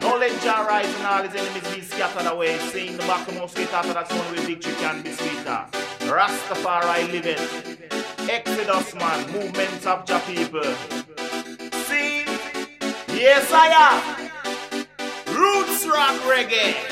Now let Jah rise and all his enemies be scattered away. Seeing the back of most get after that's only way victory can be sweeter. Rastafari living. Exodus man, movement of Jah people. See? Yes, I am. Roots rock reggae.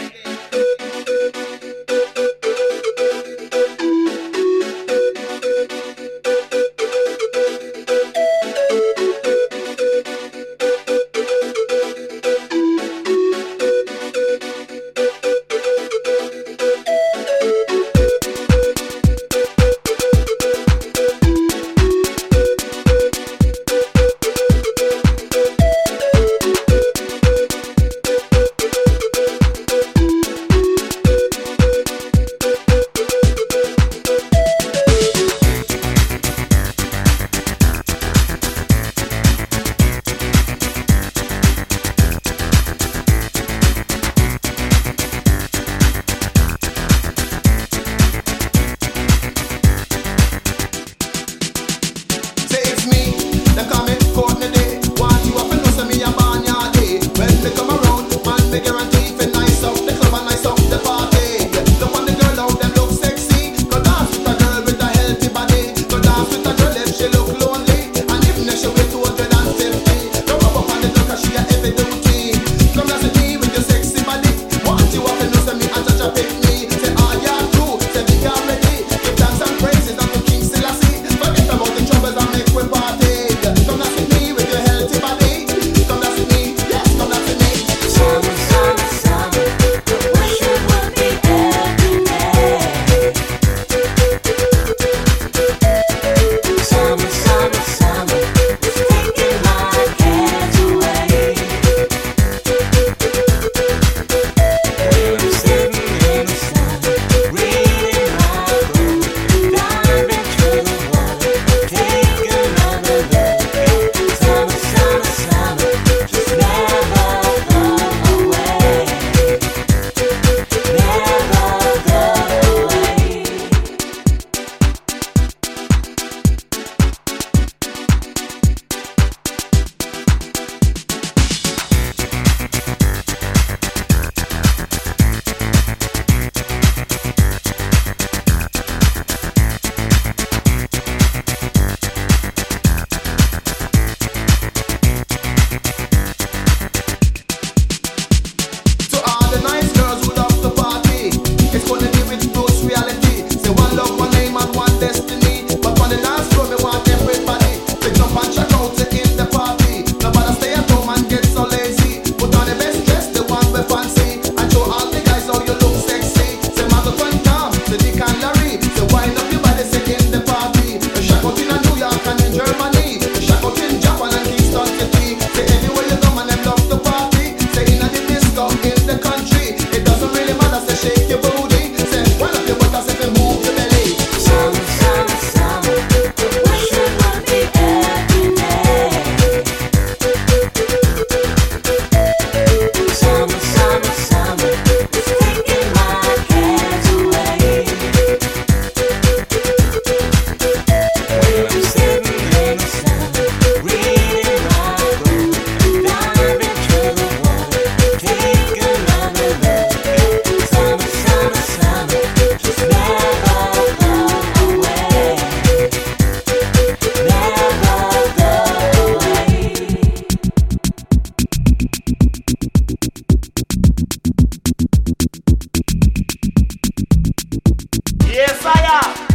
Am.